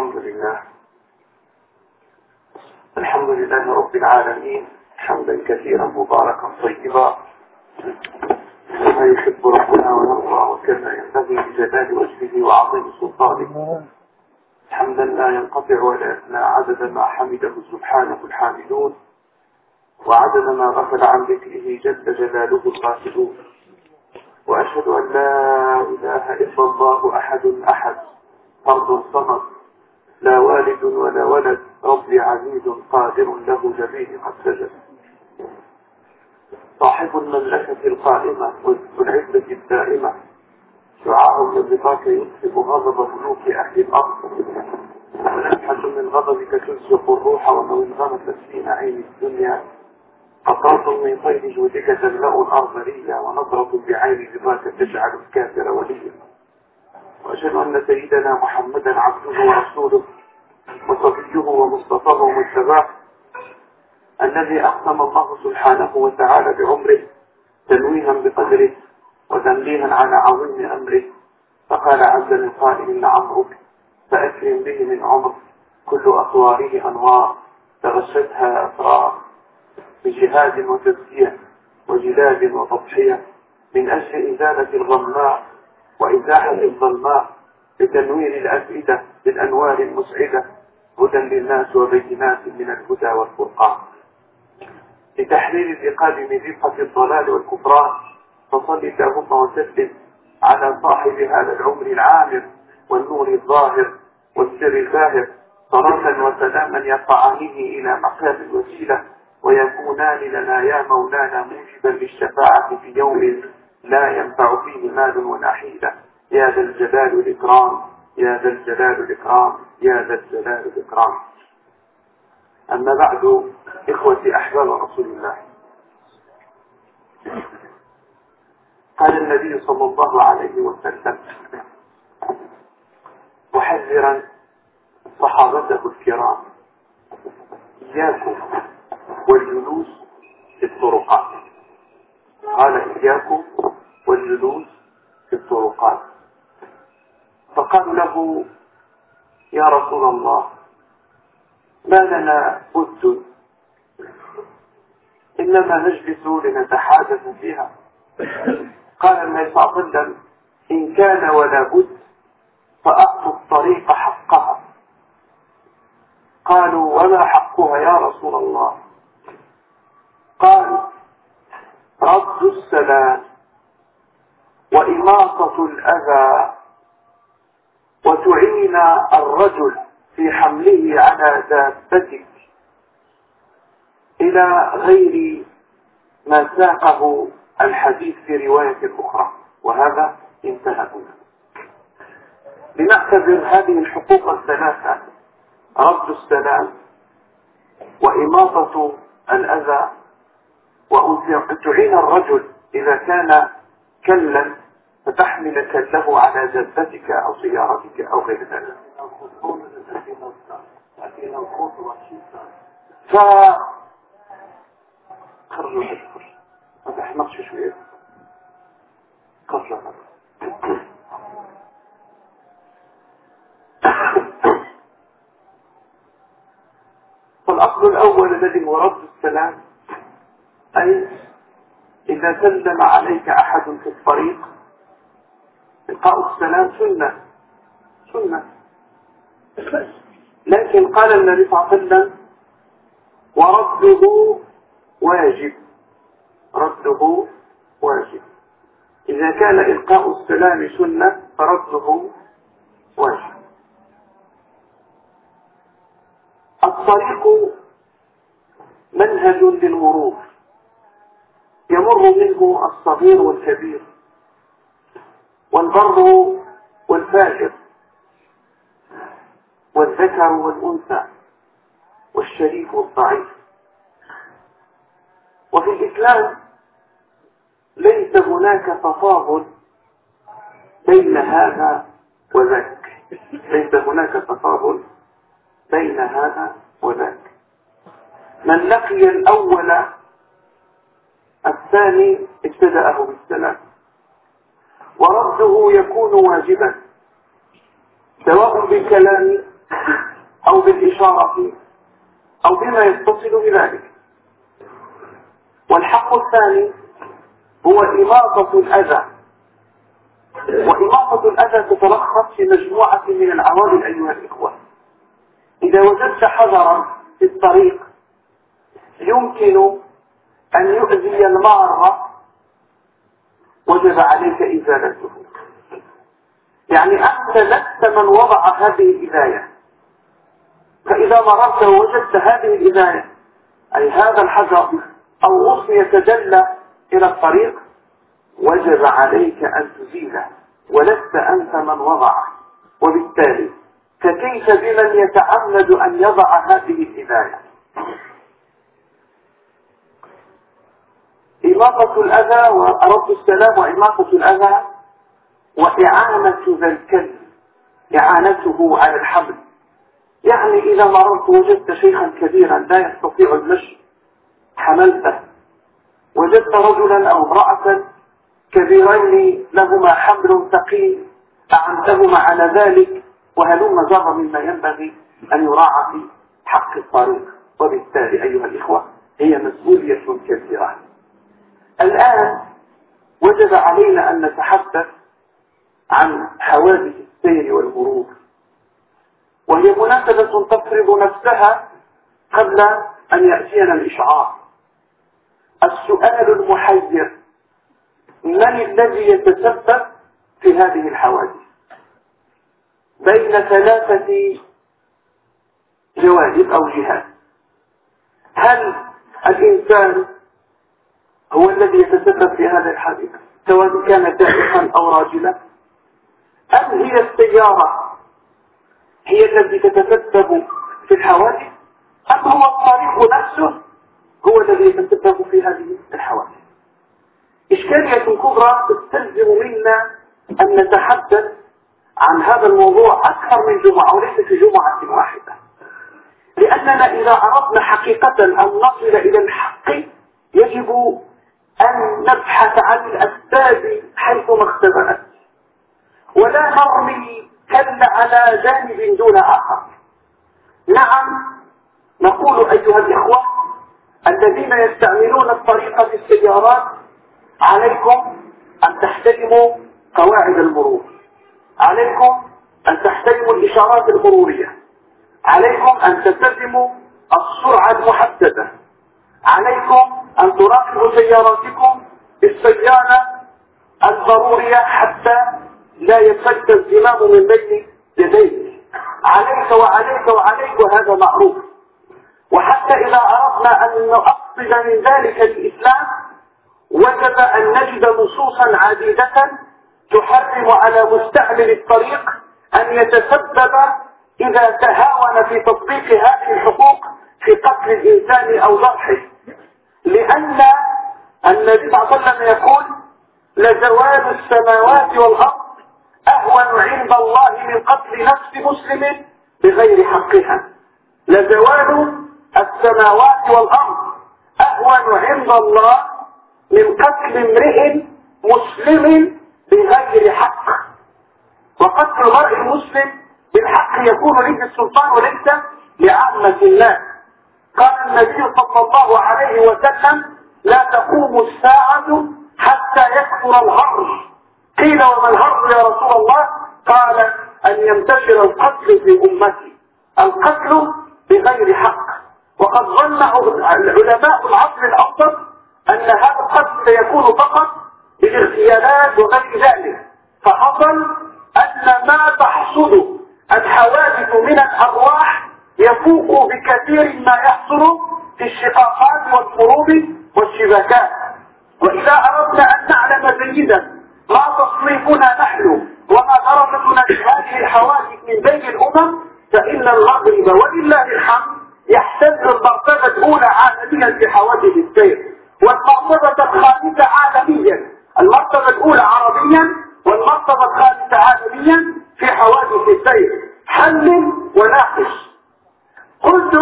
الحمد لله. الحمد لله رب العالمين. حمدا كثيرا مباركا طيبا. كما يحب ربنا ويرضى وكما ينبغي بجلال وجهه وعظيم سلطانه. حمدا لا ينقطع ولا يفنى عدد ما حمده سبحانه الحامدون. وعدد ما غفل عن ذكره جل جلاله الغافلون وأشهد أن لا إله إلا الله أحد أحد فرد صمد لا والد ولا ولد ربي عزيز قادر له جميع قد سجد. صاحب المملكة القائمة والعزة الدائمة شعاع رضاك يكسب غضب ملوك أهل الأرض. ونفحة من غضبك تزق الروح ومن غمست في نعيم الدنيا. قطرة من طير جودك تملأ الأرض ليا ونظرة بعين رضاك تجعل الكافر وليا. وأشهد أن سيدنا محمدا عبده ورسوله وصفيه ومصطفاه ومجتباه الذي أقسم الله سبحانه وتعالى بعمره تنويها بقدره وتنبيها على عظيم أمره. فقال عز من قائل لعمرك فأكرم به من عمر. كل أطواره أنوار. تغشتها أسرار. بجهاد وتزكية وجلاد وتضحية. من أجل إزالة الغماء وإزاحة الظلماء بتنوير الأفئدة بالأنوار المسعدة هدى للناس وبينات من الهدى والفرقان. لتحرير الرقاب من رفقة الضلال والكفران فصل اللهم وسلم على صاحب هذا العمر العامر والنور الظاهر والسر الباهر صلاة وسلاما يرفعانه إلى مقام الوسيلة ويكونان لنا يا مولانا موجبا للشفاعة في يوم لا ينفع فيه مال ولا حيلة يا ذا الجلال والإكرام يا ذا الجلال والإكرام يا ذا الجلال والإكرام. أما بعد إخوتي أحباب رسول الله. قال النبي صلى الله عليه وسلم محذرا صحابته الكرام. إياكم والجلوس في الطرقات. قال إياكم والجلوس في الطرقات. فقال له يا رسول الله ما لنا بد إنما نجلس لنتحادث فيها. قال النبي صلى الله عليه وسلم إن كان ولا بد فأعطوا الطريق حقها. قالوا وما حقها يا رسول الله؟ قال رد السلام. وإماطة الأذى وتعين الرجل في حمله على دابتك إلى غير ما ساقه الحديث في رواية أخرى. وهذا انتهى هنا. لنعتبر هذه الحقوق الثلاثة رد السلام وإماطة الأذى وأن تعين الرجل إذا كان كلا فتحمل كله على جدتك أو سيارتك أو غير ذلك. ف خرجوا هذا ما تحمقش شوية. خرجوا فالأصل الأول الذي هو رد السلام أي إذا سلم عليك أحد في الطريق إلقاء السلام سنة سنة. لكن قال النبي صلى الله عليه وسلم ورده واجب رده واجب. إذا كان إلقاء السلام سنة فرده واجب. الطريق منهج للمرور يمر منه الصغير والكبير والبر والفاجر والذكر والأنثى والشريف والضعيف. وفي الإسلام ليس هناك تفاضل بين هذا وذاك. ليس هناك تفاضل بين هذا وذاك. من لقي الأول الثاني ابتدأه بالسلام. ورده يكون واجبا سواء بالكلام بالإشارة أو بما يتصل بذلك. والحق الثاني هو إماطة الأذى. وإماطة الأذى تتلخص في مجموعة من العوامل أيها الإخوة. إذا وجدت حذرا في الطريق يمكن أن يؤذي المارة وجب عليك إزالته. يعني أنت لست من وضع هذه الإذاية فإذا مررت ووجدت هذه الإذاية أي هذا الحجر أو غصن يتجلى إلى الطريق وجب عليك أن تزيله ولست أنت من وضعه وبالتالي فكيف بمن يتعمد أن يضع هذه الإذاية إماطة الأذى ورد السلام وإماطة الأذى وإعانة ذا الكلب إعانته على الحمل يعني إذا مررت وجدت شيخا كبيرا لا يستطيع المشي حملته. وجدت رجلا أو امرأة كبيرين لهما حمل ثقيل أعنتهما على ذلك وهلم جر مما ينبغي أن يراعى في حق الطريق. وبالتالي أيها الإخوة هي مسؤولية كبيرة. الآن وجب علينا أن نتحدث عن حوادث السير والمرور وهي مناسبة تفرض نفسها قبل أن يأتينا الإشعار. السؤال المحير من الذي يتسبب في هذه الحوادث؟ بين ثلاثة جوانب أو جهات. هل الإنسان هو الذي يتسبب في هذا الحادث سواء كان دائما أو راجلا. أم هي السيارة؟ هي التي تتسبب في الحوادث؟ أم هو الطريق نفسه؟ هو الذي يتسبب في هذه الحوادث. إشكالية كبرى تستلزم منا أن نتحدث عن هذا الموضوع أكثر من جمعة وليس في جمعة واحدة. لأننا إذا أردنا حقيقة أن نصل إلى الحق يجب أن نبحث عن الأسباب حيثما اختبأت ولا نرمي كل على جانب دون آخر. نعم نقول أيها الإخوة الذين يستعملون الطريق في السيارات عليكم أن تحترموا قواعد المرور. عليكم أن تحترموا الإشارات المرورية. عليكم أن تلتزموا السرعة المحددة. عليكم أن تراقبوا سياراتكم بالسيارة الضرورية حتى لا يفلت الزمام من بين يديك. عليك وعليك وعليك وهذا معروف. وحتى إذا أردنا أن نؤصل من ذلك الإسلام وجب أن نجد نصوصا عديدة تحرم على مستعمل الطريق أن يتسبب إذا تهاون في تطبيق هذه الحقوق في قتل الإنسان أو ضرحه. لأن النبي صلى الله عليه وسلم يقول لزوال السماوات والأرض أهون عند الله من قتل نفس مسلم بغير حقها. لزوال السماوات والأرض أهون عند الله من قتل امرئ مسلم بغير حق. وقتل المرء المسلم بالحق يكون لك السلطان وليس لعامة الناس قال النبي صلى الله عليه وسلم لا تقوم الساعة حتى يكثر الهرج قيل وما الهرج يا رسول الله؟ قال أن ينتشر القتل في أمتي. القتل بغير حق. وقد ظن علماء العصر الأوسط أن هذا القتل سيكون فقط بالاغتيالات وغير ذلك. فحصل أن ما تحصل الحوادث من الأرواح يفوق بكثير ما يحصل في الشقاقات والحروب والشبكات. وإذا أردنا أن نعلم جيدا ما تصنيفنا نحن وما درجتنا لهذه الحوادث من بين الأمم فإن المغرب ولله الحمد يحتل المرتبة الأولى عالميا في حوادث السير والمرتبة الخامسة عالميا المرتبة الأولى عربيا والمرتبة الخامسة عالميا في حوادث السير حل وناقش قلت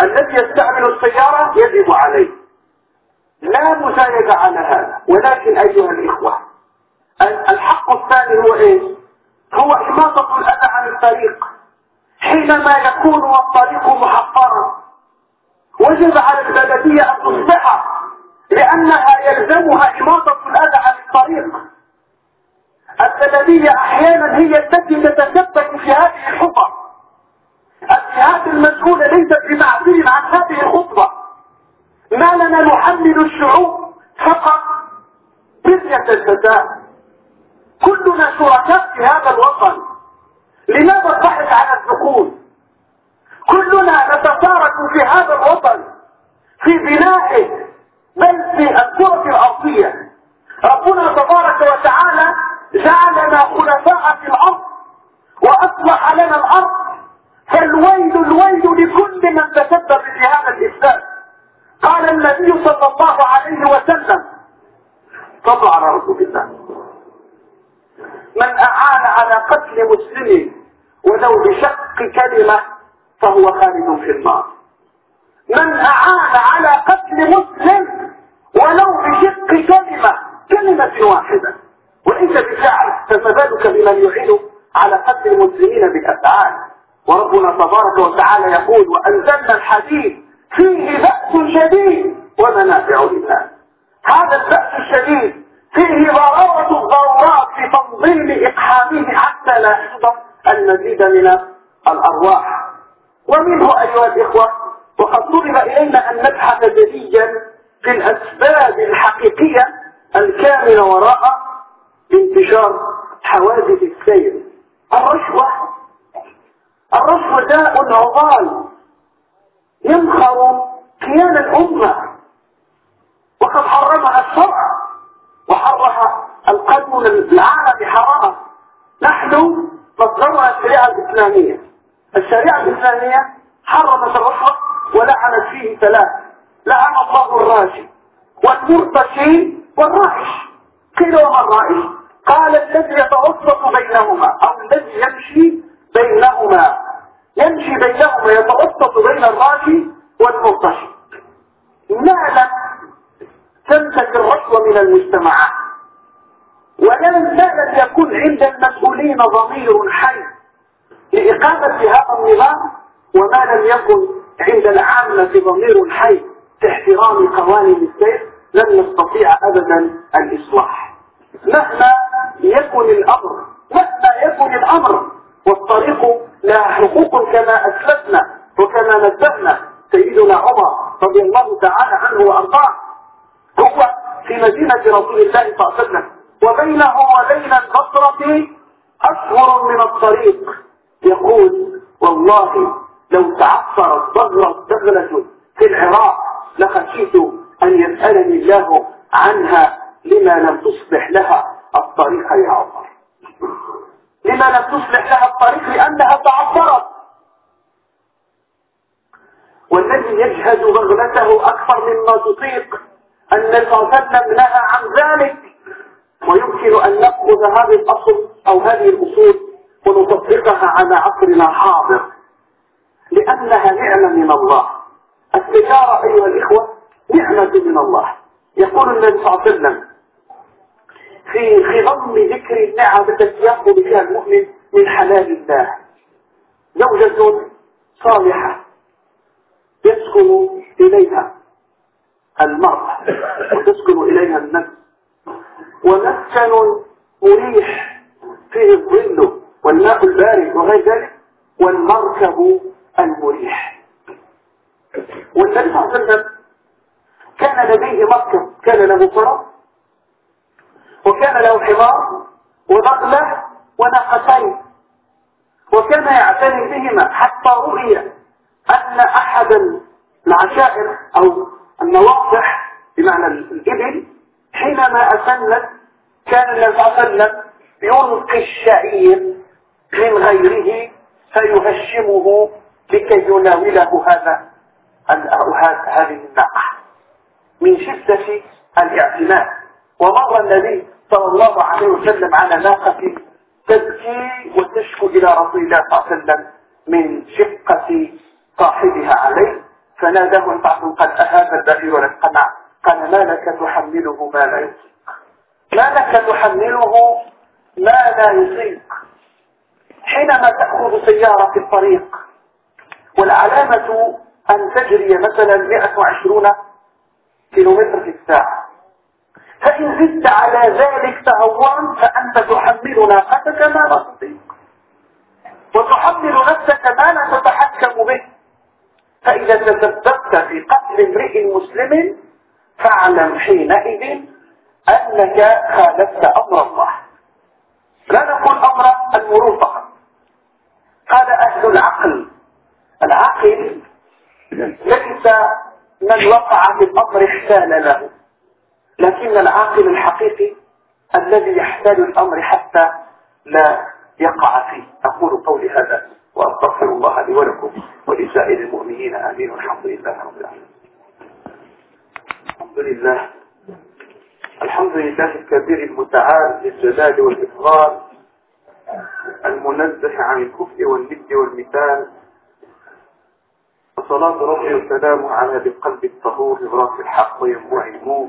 الذي يستعمل السيارة يجب عليه لا مسايدة على هذا ولكن أيها الإخوة الحق الثاني هو إيش هو إماطة الأذى عن الطريق حينما يكون الطريق محفرا وجب على البلدية أن تصلحه لأنها يلزمها إماطة الأذى عن الطريق. البلدية أحيانا هي التي تتثبت في هذه الحفر الجهات المسؤولة ليست بمعزول عن هذه الخطبة. ما لنا نحمل الشعوب فقط بنية الفساد كلنا شركاء في هذا الوطن. لماذا الضحك على الدخول؟ كلنا نتشارك في هذا الوطن في بنائه بل في الكرة الأرضية. ربنا تبارك وتعالى جعلنا خلفاء في الأرض وأصلح لنا الأرض. فالويل الويل لكل من تسبب في هذا الإسلام. قال النبي صلى الله عليه وسلم صلى على رسول الله من أعان على قتل مسلم ولو بشق كلمة فهو خالد في النار. من أعان على قتل مسلم ولو بشق كلمة كلمة واحدة. وإنت بفعل فما بمن يعين على قتل المسلمين بالأفعال. وربنا تبارك وتعالى يقول وأنزلنا الحديد فيه بأس شديد ومنافع للناس. هذا البأس الشديد المزيد من الأرواح. ومنه أيها الإخوة وقد طلب إلينا أن نبحث جديا في الأسباب الحقيقية الكامنة وراء انتشار حوادث السير. الرشوة الرشوة داء عضال ينخر كيان الأمة. وقد حرمها الشرع وحرها القانون العالمي حرام. نحن مصدرنا الشريعة الإسلامية. الشريعة الإسلامية حرمت الرشوة ولعنت فيه ثلاث. لعن الله الراشي والمرتشي والرائش. قيل وما الرائش؟ قال الذي يتوسط بينهما أو الذي يمشي بينهما. يمشي بينهما يتوسط بين الراشي والمرتشي ما لم تمسك الرشوة من المجتمعات ولم لم يكن عند المسؤولين ضمير حي لإقامة هذا النظام وما لم يكن عند العامة ضمير حي في احترام قوانين السير لن نستطيع أبدا الإصلاح. مهما يكن الأمر مهما يكن الأمر والطريق لها حقوق كما أسلفنا وكما نبهنا سيدنا عمر رضي الله تعالى عنه وأرضاه هو في مدينة رسول الله صلى الله عليه وسلم وبينه وبين البصرة أشهر من الطريق. يقول والله لو تعثرت ضغرة دغلة في العراق لخشيت أن يسألني الله عنها لما لم تصلح لها الطريق يا عمر. لما لم تصلح لها الطريق لأنها تعثرت. والذي يجهز بغلته أكثر مما تطيق عليه وسلم نهى عن ذلك. ويمكن أن نأخذ هذه الأصل أو هذه الأصول ونطبقها على عصرنا حاضر لأنها نعمة من الله. التجارة أيها الإخوة نعمة من الله. يقول النبي صلى الله عليه وسلم في خضم ذكر النعم التي يأخذ بها المؤمن من حلال الله. زوجة صالحة يسكن إليها المرأة وتسكن إليها النفس. ومسكن مريح فيه الظل والماء البارد وغير ذلك والمركب المريح. والنبي صلى الله عليه وسلم كان لديه مركب كان له فرس وكان له حمار وبغلة وناقتين وكان يعتني بهما حتى رؤي أن أحد العشائر أو النواصح بمعنى الإبل حينما أسنت كان النبي صلى الله عليه وسلم يلقي الشعير من غيره فيهشمه لكي يناوله هذا هذه الناقة من شدة الاعتناء ومر النبي صلى الله عليه وسلم على ناقة تبكي وتشكو إلى رسول الله صلى الله عليه وسلم من شقة صاحبها عليه فناداه البعض قد أهاب البعير والقمع قال ما لك تحمله ما لا يطيق. ما لك تحمله ما لا يطيق. حينما تأخذ سيارة في الطريق والعلامة أن تجري مثلا 120 كيلومتر في الساعة. فإن زدت على ذلك تهورا فأنت تحمل ناقتك ما لا تطيق. وتحمل نفسك ما لا تتحكم به. فإذا تسببت في قتل امرئ مسلم فاعلم حينئذ أنك خالفت أمر الله. لا نقول أمر المروءة قال أهل العقل العاقل ليس من وقع في الأمر احتال له لكن العاقل الحقيقي الذي يحتال الأمر حتى لا يقع فيه. أقول قولي هذا وأستغفر الله لي ولكم ولسائر المؤمنين آمين والحمد لله رب العالمين. الحمد لله. الحمد لله الكبير المتعال للجلال والإفضال المنزه عن الكفر والند والمثال. وصلاة ربي وسلامه على بالقلب الطهور إبراك الحق وينبوع النور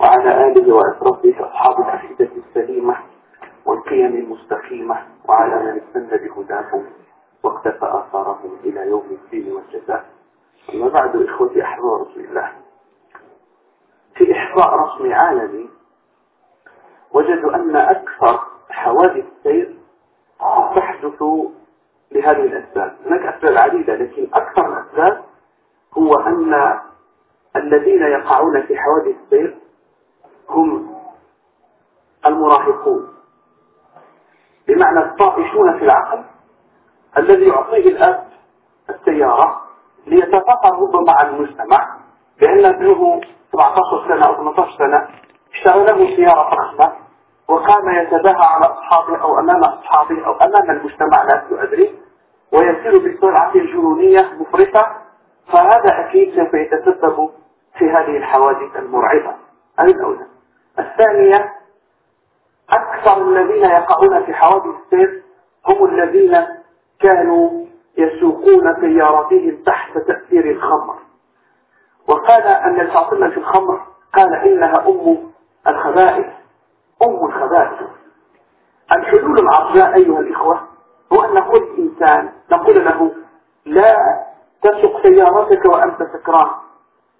وعلى آله وأسرته أصحاب العقيدة السليمة والقيم المستقيمة وعلى من استنى بهداهم واقتفى آثارهم إلى يوم الدين والجزاء. أما بعد إخوتي أحباب رسول الله في إحصاء رسمي عالمي وجدوا أن أكثر حوادث السير تحدث لهذه الأسباب. هناك أسباب عديدة لكن أكثر الأسباب هو أن الذين يقعون في حوادث السير هم المراهقون. بمعنى الطائشون في العقل الذي يعطيه الأب السيارة ليتفقه مع المجتمع لأن ابنه 17 سنة أو 18 سنة اشترى له سيارة فخمة وقام يتباهى على أصحابه أو أمام أصحابه أو أمام المجتمع لا أدري ويسير بسرعة جنونية مفرطة فهذا أكيد سوف يتسبب في هذه الحوادث المرعبة. هذه الأولى الثانية أكثر الذين يقعون في حوادث السير هم الذين كانوا يسوقون سياراتهم تحت تأثير الخمر. وقال أن الفاطمة في الخمر قال إنها أم الخبائث. أم الخبائث. الحلول العرجاء أيها الإخوة هو أن نقول الإنسان نقول له لا تسوق سيارتك وأنت سكران.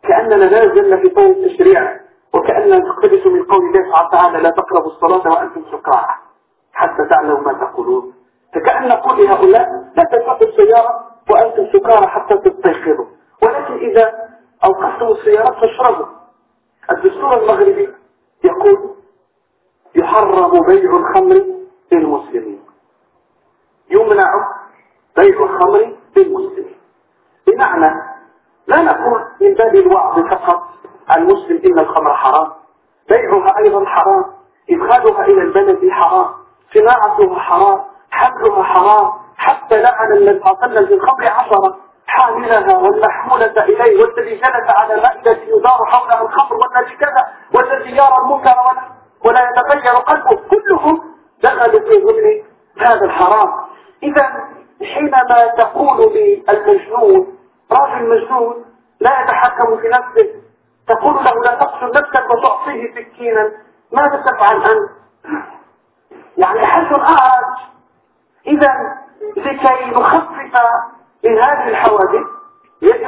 كأننا لا زلنا في طول التشريع وكأننا نقتبس من قول الله سبحانه وتعالى لا تقربوا الصلاة وأنتم سكران. حتى تعلموا ما تقولون. فكأن نقول لهؤلاء لا تسوقوا السيارة وأنتم سكارى حتى تستيقظوا. ولكن إذا أوقفتم السيارات فاشربوا الدستور المغربي يقول يحرم بيع الخمر للمسلمين. يمنع بيع الخمر للمسلمين. بمعنى لا نقول من باب الوعظ فقط المسلم إن الخمر حرام. بيعها أيضا حرام. إدخالها إلى البلد حرام. صناعتها حرام. حملها حرام. حتى لعن عليه وسلم في الخمر عشرة. حاملها والمحمولة إليه والذي جلس على مائدة يدار حولها الخمر والذي كذا والذي يرى المنكر ولا يتغير قلبه. كلهم دخلوا في ضمن هذا الحرام. إذا حينما تقول للمجنون راجل مجنون لا يتحكم في نفسه تقول له لا تقتل نفسك وتعطيه سكينا ماذا تفعل أنت؟ يعني حج أعرج إذا لكي نخفف من هذه الحوادث يجب